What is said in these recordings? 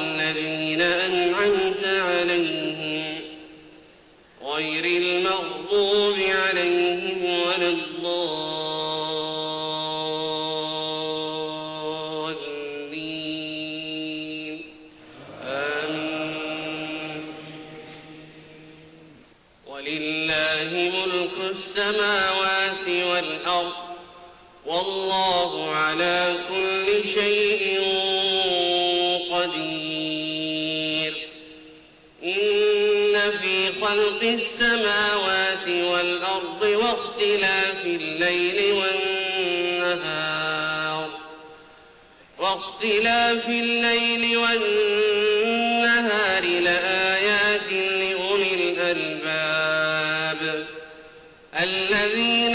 الذين أنعمت عليهم غير المغضوب عليهم ولا الضالين. آمين. ولله ملك السماوات والأرض والله على كل شيء قدير. إن في خلق السماوات والأرض واختلاف الليل والنهار. واختلاف الليل والنهار لآيات لأولي الألباب. الذين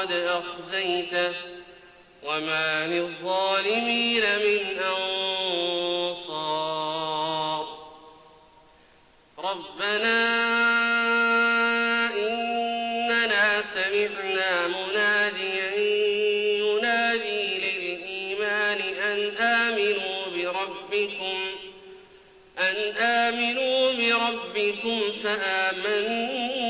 فقد أخزيته وما للظالمين من أنصار ربنا إننا سمعنا مناديا ينادي للإيمان أن آمنوا بربكم أن آمنوا بربكم فآمنا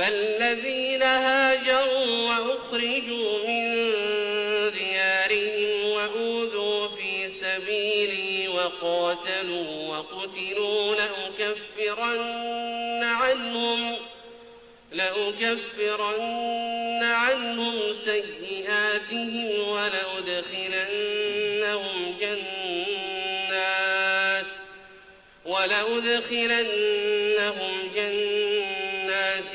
فالذين هاجروا وأخرجوا من ديارهم وأوذوا في سبيلي وقاتلوا وقتلوا لأكفرن عنهم لأكفرن عنهم سيئاتهم ولأدخلنهم جنات ولأدخلنهم جنات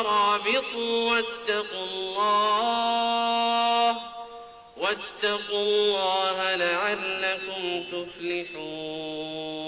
ورابطوا واتقوا الله واتقوا الله لعلكم تفلحون.